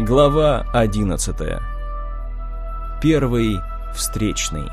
Глава 11. Первый встречный.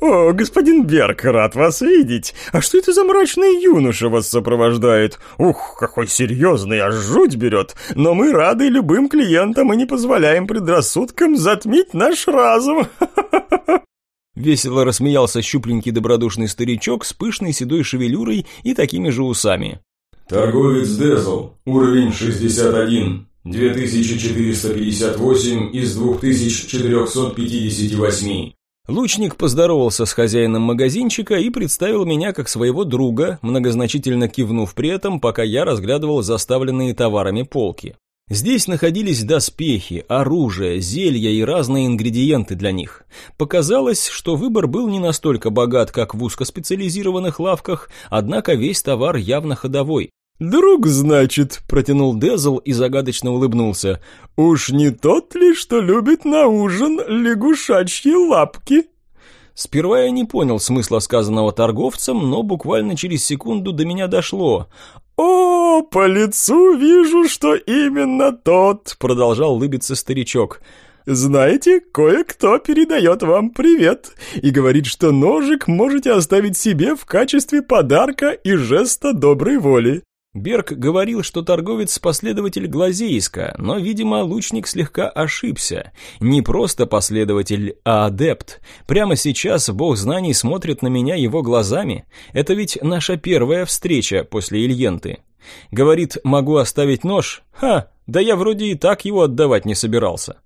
«О, господин Берг, рад вас видеть! А что это за мрачный юноша вас сопровождает? Ух, какой серьезный, аж жуть берет! Но мы рады любым клиентам и не позволяем предрассудкам затмить наш разум!» Весело рассмеялся щупленький добродушный старичок с пышной седой шевелюрой и такими же усами. Торговец Дезл, уровень 61, 2458 из 2458. Лучник поздоровался с хозяином магазинчика и представил меня как своего друга, многозначительно кивнув при этом, пока я разглядывал заставленные товарами полки. Здесь находились доспехи, оружие, зелья и разные ингредиенты для них. Показалось, что выбор был не настолько богат, как в узкоспециализированных лавках, однако весь товар явно ходовой. «Друг, значит», — протянул Дезл и загадочно улыбнулся. «Уж не тот ли, что любит на ужин лягушачьи лапки?» Сперва я не понял смысла сказанного торговцем, но буквально через секунду до меня дошло. «О, по лицу вижу, что именно тот», — продолжал улыбиться старичок. «Знаете, кое-кто передает вам привет и говорит, что ножик можете оставить себе в качестве подарка и жеста доброй воли. Берг говорил, что торговец – последователь Глазейска, но, видимо, лучник слегка ошибся. Не просто последователь, а адепт. Прямо сейчас бог знаний смотрит на меня его глазами. Это ведь наша первая встреча после Ильенты. Говорит, могу оставить нож? Ха, да я вроде и так его отдавать не собирался.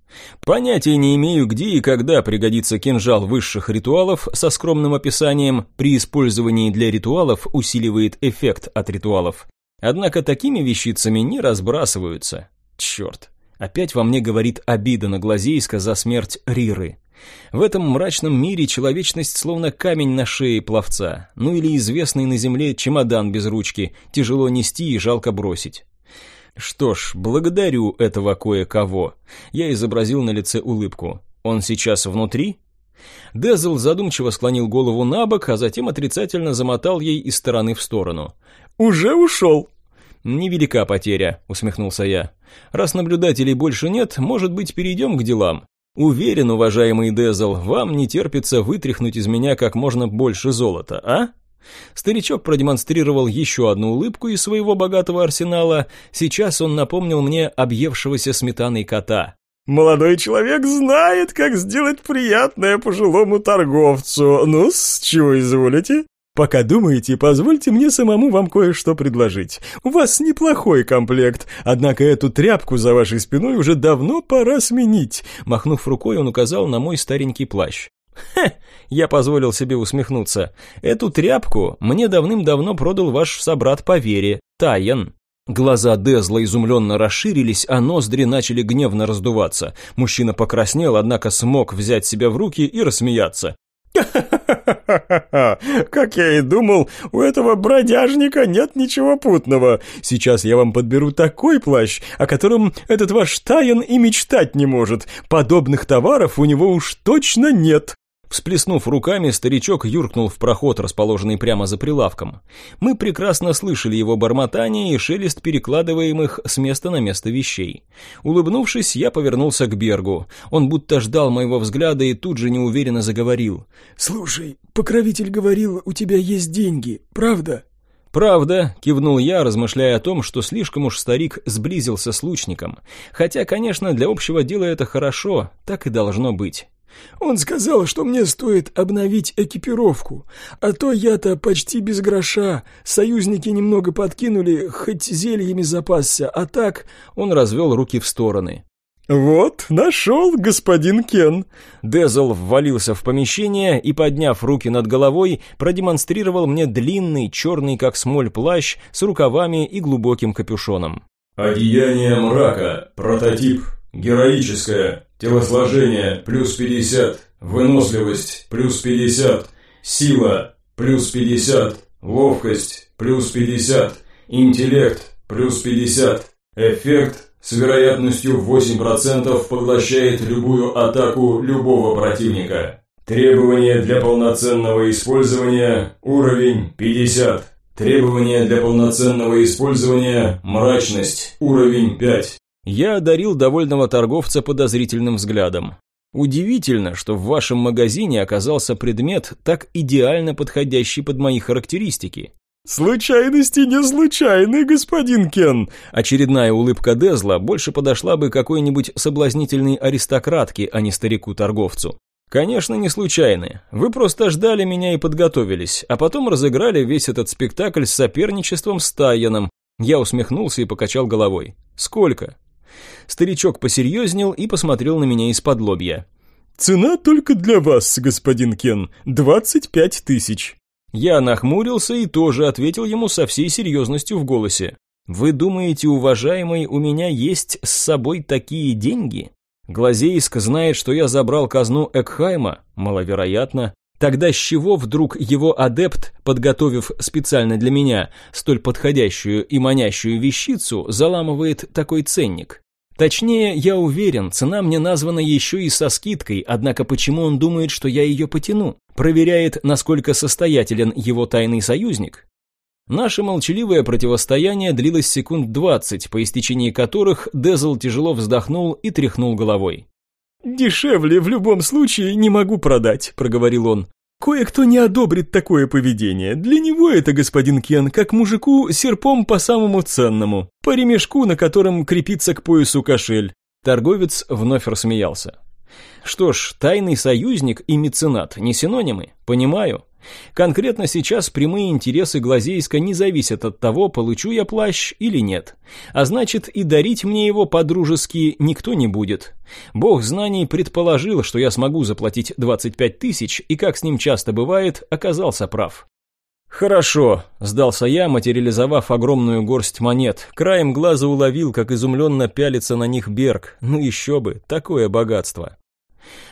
Понятия не имею, где и когда пригодится кинжал высших ритуалов со скромным описанием «при использовании для ритуалов усиливает эффект от ритуалов». Однако такими вещицами не разбрасываются. Черт, опять во мне говорит обида на Глазейска за смерть Риры. В этом мрачном мире человечность словно камень на шее пловца, ну или известный на земле чемодан без ручки, тяжело нести и жалко бросить. Что ж, благодарю этого кое-кого. Я изобразил на лице улыбку. Он сейчас внутри? Дезл задумчиво склонил голову на бок, а затем отрицательно замотал ей из стороны в сторону. «Уже ушел!» «Невелика потеря», — усмехнулся я. «Раз наблюдателей больше нет, может быть, перейдем к делам. Уверен, уважаемый Дезл, вам не терпится вытряхнуть из меня как можно больше золота, а?» Старичок продемонстрировал еще одну улыбку из своего богатого арсенала. Сейчас он напомнил мне объевшегося сметаной кота. «Молодой человек знает, как сделать приятное пожилому торговцу. Ну, с чего изволите?» Пока думаете, позвольте мне самому вам кое-что предложить. У вас неплохой комплект, однако эту тряпку за вашей спиной уже давно пора сменить. Махнув рукой, он указал на мой старенький плащ. «Хе!» – я позволил себе усмехнуться. «Эту тряпку мне давным-давно продал ваш собрат по вере, Тайен». Глаза Дезла изумленно расширились, а ноздри начали гневно раздуваться. Мужчина покраснел, однако смог взять себя в руки и рассмеяться. Как я и думал, у этого бродяжника нет ничего путного. Сейчас я вам подберу такой плащ, о котором этот ваш Таян и мечтать не может. Подобных товаров у него уж точно нет. Всплеснув руками, старичок юркнул в проход, расположенный прямо за прилавком. Мы прекрасно слышали его бормотание и шелест перекладываемых с места на место вещей. Улыбнувшись, я повернулся к Бергу. Он будто ждал моего взгляда и тут же неуверенно заговорил. «Слушай, покровитель говорил, у тебя есть деньги, правда?» «Правда», — кивнул я, размышляя о том, что слишком уж старик сблизился с лучником. Хотя, конечно, для общего дела это хорошо, так и должно быть. Он сказал, что мне стоит обновить экипировку, а то я-то почти без гроша, союзники немного подкинули, хоть зельями запасся, а так...» Он развел руки в стороны. «Вот, нашел, господин Кен!» Дезл ввалился в помещение и, подняв руки над головой, продемонстрировал мне длинный, черный как смоль плащ с рукавами и глубоким капюшоном. «Одеяние мрака. Прототип. Героическое. Телосложение плюс 50, выносливость плюс 50, сила плюс 50, ловкость плюс 50, интеллект плюс 50. Эффект с вероятностью 8% поглощает любую атаку любого противника. Требования для полноценного использования уровень 50. Требования для полноценного использования – мрачность, уровень 5. Я одарил довольного торговца подозрительным взглядом. Удивительно, что в вашем магазине оказался предмет, так идеально подходящий под мои характеристики. «Случайности не случайны, господин Кен!» Очередная улыбка Дезла больше подошла бы какой-нибудь соблазнительной аристократке, а не старику-торговцу. Конечно, не случайны. Вы просто ждали меня и подготовились, а потом разыграли весь этот спектакль с соперничеством с Тайяном. Я усмехнулся и покачал головой. Сколько? Старичок посерьезнел и посмотрел на меня из-под лобья. «Цена только для вас, господин Кен, двадцать пять тысяч». Я нахмурился и тоже ответил ему со всей серьезностью в голосе. «Вы думаете, уважаемый, у меня есть с собой такие деньги?» Глазейск знает, что я забрал казну Экхайма? Маловероятно. Тогда с чего вдруг его адепт, подготовив специально для меня столь подходящую и манящую вещицу, заламывает такой ценник? Точнее, я уверен, цена мне названа еще и со скидкой, однако почему он думает, что я ее потяну? Проверяет, насколько состоятелен его тайный союзник? Наше молчаливое противостояние длилось секунд двадцать, по истечении которых Дезл тяжело вздохнул и тряхнул головой. «Дешевле в любом случае не могу продать», — проговорил он. «Кое-кто не одобрит такое поведение. Для него это, господин Кен, как мужику серпом по самому ценному, по ремешку, на котором крепится к поясу кошель». Торговец вновь рассмеялся. «Что ж, тайный союзник и меценат не синонимы, понимаю. Конкретно сейчас прямые интересы Глазейска не зависят от того, получу я плащ или нет. А значит, и дарить мне его по-дружески никто не будет. Бог знаний предположил, что я смогу заплатить 25 тысяч, и, как с ним часто бывает, оказался прав. «Хорошо», – сдался я, материализовав огромную горсть монет. Краем глаза уловил, как изумленно пялится на них Берг. Ну еще бы, такое богатство.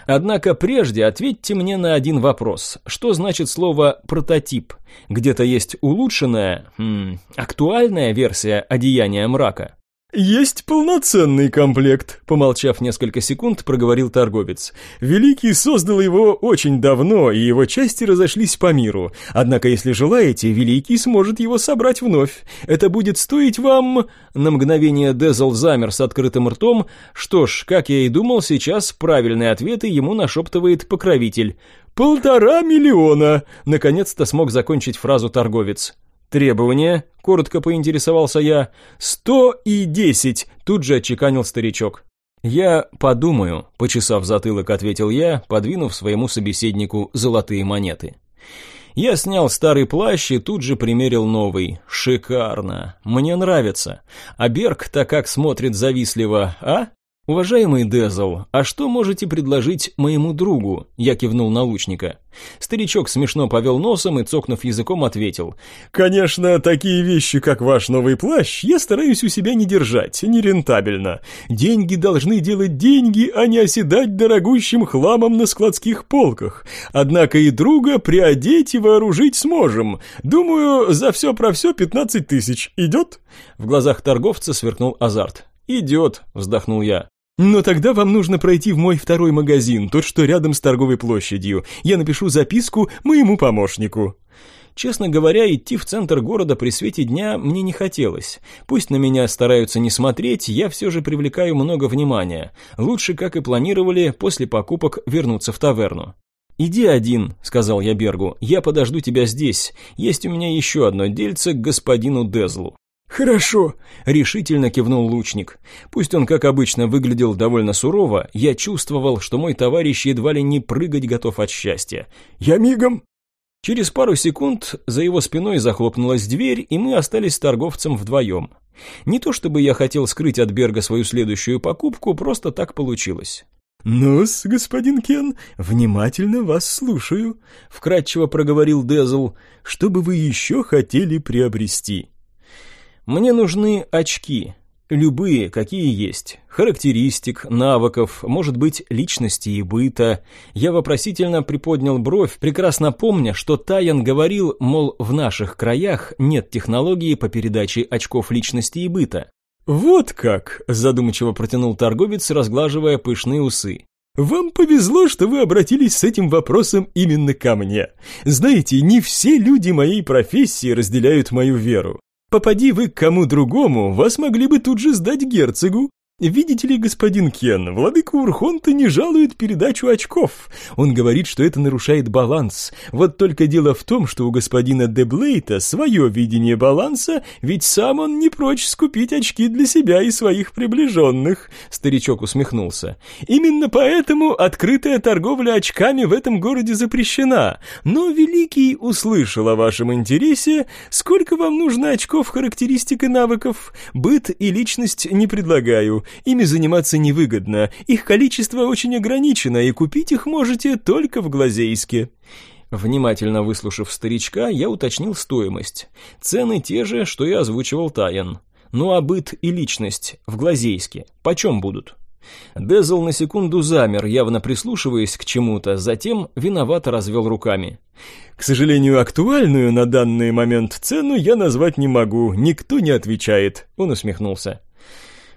Однако прежде ответьте мне на один вопрос. Что значит слово «прототип»? Где-то есть улучшенная, м, актуальная версия одеяния мрака? «Есть полноценный комплект», — помолчав несколько секунд, проговорил торговец. «Великий создал его очень давно, и его части разошлись по миру. Однако, если желаете, Великий сможет его собрать вновь. Это будет стоить вам...» На мгновение Дезл замер с открытым ртом. Что ж, как я и думал, сейчас правильные ответы ему нашептывает покровитель. «Полтора миллиона!» Наконец-то смог закончить фразу торговец. «Требования?» – коротко поинтересовался я. «Сто и десять!» – тут же отчеканил старичок. «Я подумаю», – почесав затылок, ответил я, подвинув своему собеседнику золотые монеты. Я снял старый плащ и тут же примерил новый. Шикарно. Мне нравится. А Берг-то как смотрит завистливо, а? «Уважаемый Дезл, а что можете предложить моему другу?» Я кивнул на лучника. Старичок смешно повел носом и, цокнув языком, ответил. «Конечно, такие вещи, как ваш новый плащ, я стараюсь у себя не держать, нерентабельно. Деньги должны делать деньги, а не оседать дорогущим хламом на складских полках. Однако и друга приодеть и вооружить сможем. Думаю, за все про все пятнадцать тысяч. Идет?» В глазах торговца сверкнул азарт. «Идет», — вздохнул я. «Но тогда вам нужно пройти в мой второй магазин, тот, что рядом с торговой площадью. Я напишу записку моему помощнику». Честно говоря, идти в центр города при свете дня мне не хотелось. Пусть на меня стараются не смотреть, я все же привлекаю много внимания. Лучше, как и планировали, после покупок вернуться в таверну. «Иди один», — сказал я Бергу, — «я подожду тебя здесь. Есть у меня еще одно дельце к господину Дезлу». «Хорошо», — решительно кивнул лучник. Пусть он, как обычно, выглядел довольно сурово, я чувствовал, что мой товарищ едва ли не прыгать готов от счастья. «Я мигом». Через пару секунд за его спиной захлопнулась дверь, и мы остались с торговцем вдвоем. Не то чтобы я хотел скрыть от Берга свою следующую покупку, просто так получилось. «Ну-с, господин Кен, внимательно вас слушаю», — вкратчиво проговорил Дезл. «Что бы вы еще хотели приобрести?» Мне нужны очки. Любые, какие есть. Характеристик, навыков, может быть, личности и быта. Я вопросительно приподнял бровь, прекрасно помня, что Таян говорил, мол, в наших краях нет технологии по передаче очков личности и быта. «Вот как!» – задумчиво протянул торговец, разглаживая пышные усы. Вам повезло, что вы обратились с этим вопросом именно ко мне. Знаете, не все люди моей профессии разделяют мою веру. Попади вы к кому другому, вас могли бы тут же сдать герцогу, «Видите ли, господин Кен, владыка Урхонта не жалует передачу очков. Он говорит, что это нарушает баланс. Вот только дело в том, что у господина Деблейта свое видение баланса, ведь сам он не прочь скупить очки для себя и своих приближенных», — старичок усмехнулся. «Именно поэтому открытая торговля очками в этом городе запрещена. Но Великий услышал о вашем интересе. Сколько вам нужно очков характеристик и навыков? Быт и личность не предлагаю». Ими заниматься невыгодно, их количество очень ограничено, и купить их можете только в Глазейске». Внимательно выслушав старичка, я уточнил стоимость. Цены те же, что и озвучивал Таян. Ну а быт и личность в Глазейске почем будут? Дезл на секунду замер, явно прислушиваясь к чему-то, затем виновато развел руками. «К сожалению, актуальную на данный момент цену я назвать не могу, никто не отвечает», — он усмехнулся.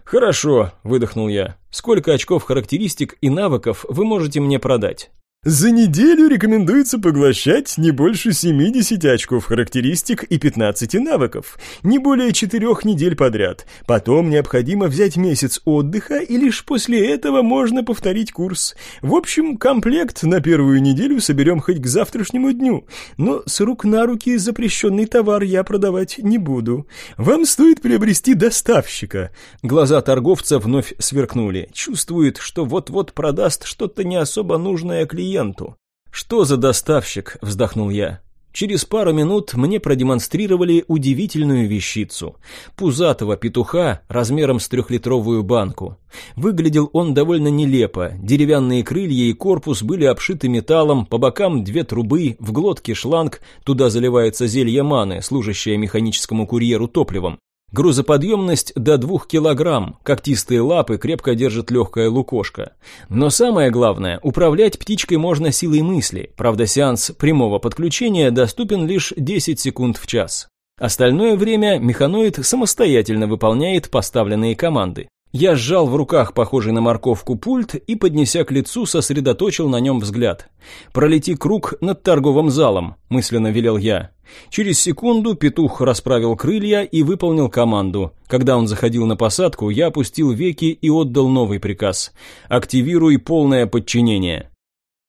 «Хорошо», — выдохнул я. «Сколько очков характеристик и навыков вы можете мне продать?» За неделю рекомендуется поглощать не больше 70 очков характеристик и 15 навыков, не более 4 недель подряд. Потом необходимо взять месяц отдыха, и лишь после этого можно повторить курс. В общем, комплект на первую неделю соберем хоть к завтрашнему дню, но с рук на руки запрещенный товар я продавать не буду. Вам стоит приобрести доставщика. Глаза торговца вновь сверкнули. Чувствует, что вот-вот продаст что-то не особо нужное клиенту клиенту. «Что за доставщик?» – вздохнул я. Через пару минут мне продемонстрировали удивительную вещицу. Пузатого петуха размером с трехлитровую банку. Выглядел он довольно нелепо. Деревянные крылья и корпус были обшиты металлом, по бокам две трубы, в глотке шланг, туда заливается зелье маны, служащее механическому курьеру топливом. Грузоподъемность до двух килограмм, когтистые лапы крепко держит легкая лукошка. Но самое главное, управлять птичкой можно силой мысли, правда сеанс прямого подключения доступен лишь 10 секунд в час. Остальное время механоид самостоятельно выполняет поставленные команды. Я сжал в руках похожий на морковку пульт и, поднеся к лицу, сосредоточил на нем взгляд. «Пролети круг над торговым залом», – мысленно велел я. Через секунду петух расправил крылья и выполнил команду. Когда он заходил на посадку, я опустил веки и отдал новый приказ. «Активируй полное подчинение».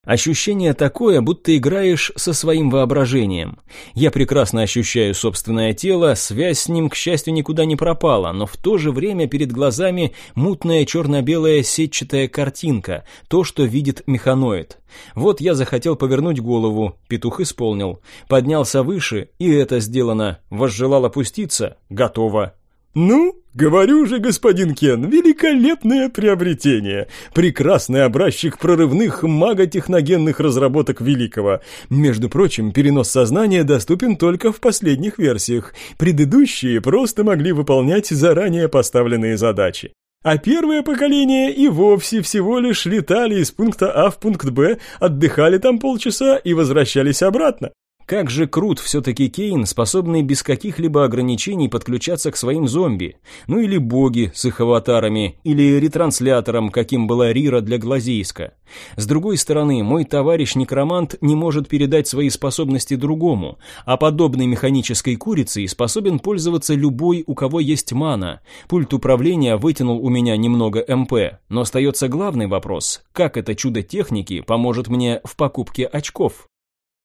Ощущение такое, будто играешь со своим воображением. Я прекрасно ощущаю собственное тело, связь с ним, к счастью, никуда не пропала, но в то же время перед глазами мутная черно-белая сетчатая картинка, то, что видит механоид. Вот я захотел повернуть голову, петух исполнил. Поднялся выше, и это сделано. Возжелал опуститься? Готово. «Ну, говорю же, господин Кен, великолепное приобретение. Прекрасный образчик прорывных маготехногенных разработок Великого. Между прочим, перенос сознания доступен только в последних версиях. Предыдущие просто могли выполнять заранее поставленные задачи. А первое поколение и вовсе всего лишь летали из пункта А в пункт Б, отдыхали там полчаса и возвращались обратно. Как же крут все-таки Кейн, способный без каких-либо ограничений подключаться к своим зомби. Ну или боги с их аватарами, или ретранслятором, каким была Рира для Глазейска. С другой стороны, мой товарищ-некромант не может передать свои способности другому, а подобной механической курицей способен пользоваться любой, у кого есть мана. Пульт управления вытянул у меня немного МП, но остается главный вопрос, как это чудо техники поможет мне в покупке очков?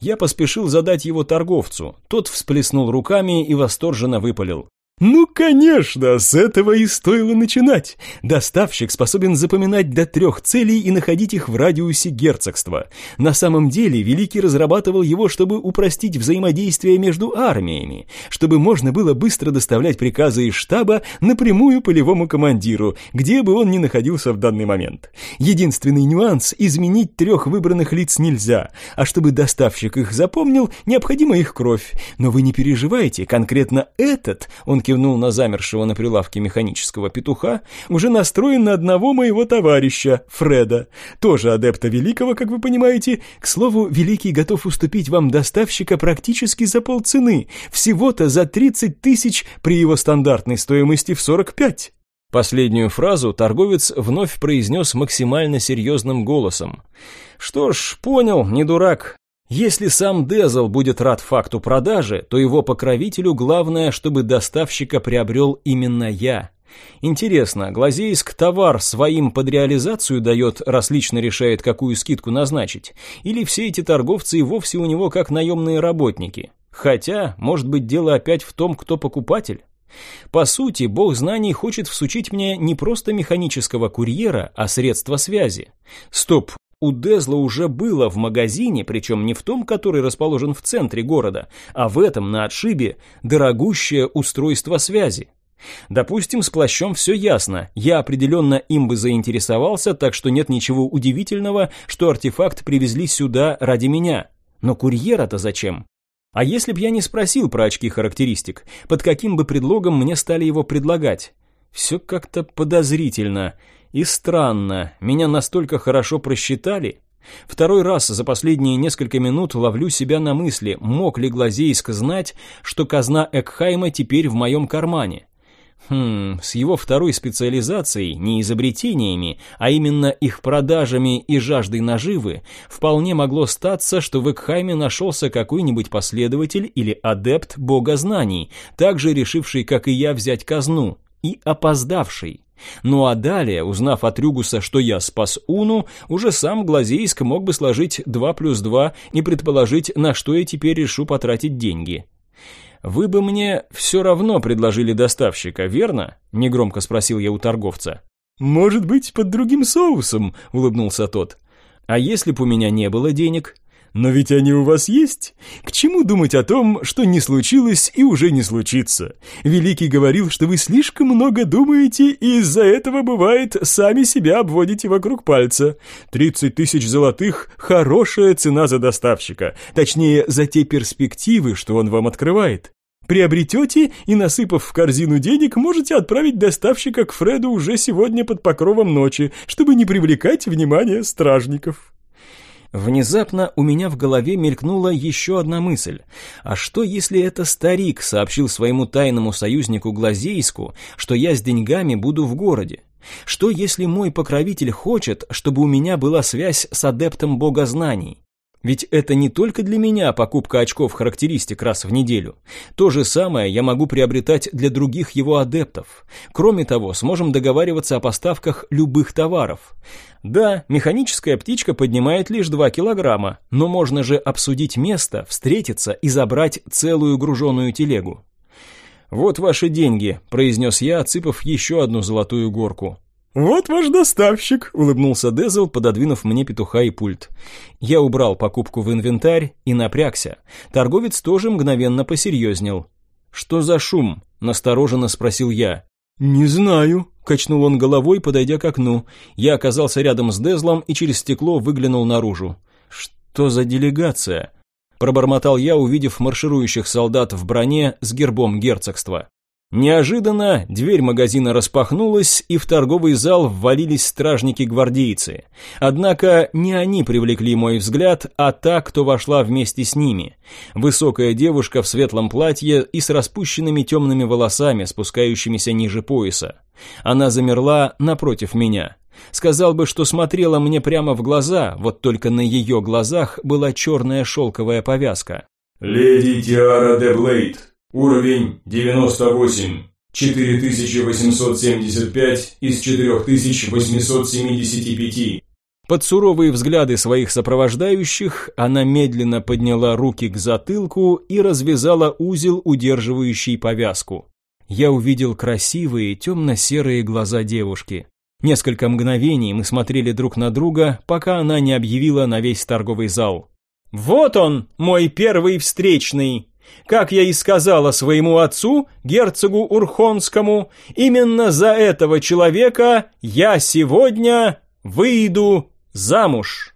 Я поспешил задать его торговцу. Тот всплеснул руками и восторженно выпалил. Ну, конечно, с этого и стоило начинать. Доставщик способен запоминать до трех целей и находить их в радиусе герцогства. На самом деле, Великий разрабатывал его, чтобы упростить взаимодействие между армиями, чтобы можно было быстро доставлять приказы из штаба напрямую полевому командиру, где бы он ни находился в данный момент. Единственный нюанс – изменить трех выбранных лиц нельзя, а чтобы доставщик их запомнил, необходима их кровь. Но вы не переживайте, конкретно этот, он кивнул на замершего на прилавке механического петуха, уже настроен на одного моего товарища, Фреда, тоже адепта Великого, как вы понимаете. К слову, Великий готов уступить вам доставщика практически за полцены, всего-то за 30 тысяч при его стандартной стоимости в 45. Последнюю фразу торговец вновь произнес максимально серьезным голосом. «Что ж, понял, не дурак. Если сам Дезл будет рад факту продажи, то его покровителю главное, чтобы доставщика приобрел именно я. Интересно, Глазейск товар своим под реализацию дает, раз лично решает, какую скидку назначить? Или все эти торговцы вовсе у него как наемные работники? Хотя, может быть, дело опять в том, кто покупатель? По сути, бог знаний хочет всучить мне не просто механического курьера, а средства связи. Стоп, у Дезла уже было в магазине, причем не в том, который расположен в центре города, а в этом, на отшибе, дорогущее устройство связи. Допустим, с плащом все ясно, я определенно им бы заинтересовался, так что нет ничего удивительного, что артефакт привезли сюда ради меня. Но курьера-то зачем? А если б я не спросил про очки характеристик, под каким бы предлогом мне стали его предлагать? Все как-то подозрительно и странно, меня настолько хорошо просчитали. Второй раз за последние несколько минут ловлю себя на мысли, мог ли Глазейск знать, что казна Экхайма теперь в моем кармане. Хм, с его второй специализацией, не изобретениями, а именно их продажами и жаждой наживы, вполне могло статься, что в Экхайме нашелся какой-нибудь последователь или адепт бога знаний, также решивший, как и я, взять казну, и опоздавший. Ну а далее, узнав от Рюгуса, что я спас Уну, уже сам Глазейск мог бы сложить 2 плюс 2 и предположить, на что я теперь решу потратить деньги. «Вы бы мне все равно предложили доставщика, верно?» – негромко спросил я у торговца. «Может быть, под другим соусом», – улыбнулся тот. «А если бы у меня не было денег?» Но ведь они у вас есть. К чему думать о том, что не случилось и уже не случится? Великий говорил, что вы слишком много думаете, и из-за этого, бывает, сами себя обводите вокруг пальца. 30 тысяч золотых – хорошая цена за доставщика. Точнее, за те перспективы, что он вам открывает. Приобретете и, насыпав в корзину денег, можете отправить доставщика к Фреду уже сегодня под покровом ночи, чтобы не привлекать внимание стражников. Внезапно у меня в голове мелькнула еще одна мысль. А что, если это старик сообщил своему тайному союзнику Глазейску, что я с деньгами буду в городе? Что, если мой покровитель хочет, чтобы у меня была связь с адептом богознаний? Ведь это не только для меня покупка очков характеристик раз в неделю. То же самое я могу приобретать для других его адептов. Кроме того, сможем договариваться о поставках любых товаров. Да, механическая птичка поднимает лишь 2 килограмма, но можно же обсудить место, встретиться и забрать целую груженую телегу. «Вот ваши деньги», – произнес я, отсыпав еще одну золотую горку. «Вот ваш доставщик», — улыбнулся Дезел, пододвинув мне петуха и пульт. Я убрал покупку в инвентарь и напрягся. Торговец тоже мгновенно посерьезнел. «Что за шум?» — настороженно спросил я. «Не знаю», — качнул он головой, подойдя к окну. Я оказался рядом с Дезлом и через стекло выглянул наружу. «Что за делегация?» Пробормотал я, увидев марширующих солдат в броне с гербом герцогства. Неожиданно дверь магазина распахнулась, и в торговый зал ввалились стражники-гвардейцы. Однако не они привлекли мой взгляд, а та, кто вошла вместе с ними. Высокая девушка в светлом платье и с распущенными темными волосами, спускающимися ниже пояса. Она замерла напротив меня. Сказал бы, что смотрела мне прямо в глаза, вот только на ее глазах была черная шелковая повязка. «Леди Тиара де Блейд», Уровень 98. 4875 из 4875. Под суровые взгляды своих сопровождающих она медленно подняла руки к затылку и развязала узел, удерживающий повязку. Я увидел красивые темно-серые глаза девушки. Несколько мгновений мы смотрели друг на друга, пока она не объявила на весь торговый зал. «Вот он, мой первый встречный!» Как я и сказала своему отцу, герцогу Урхонскому, именно за этого человека я сегодня выйду замуж.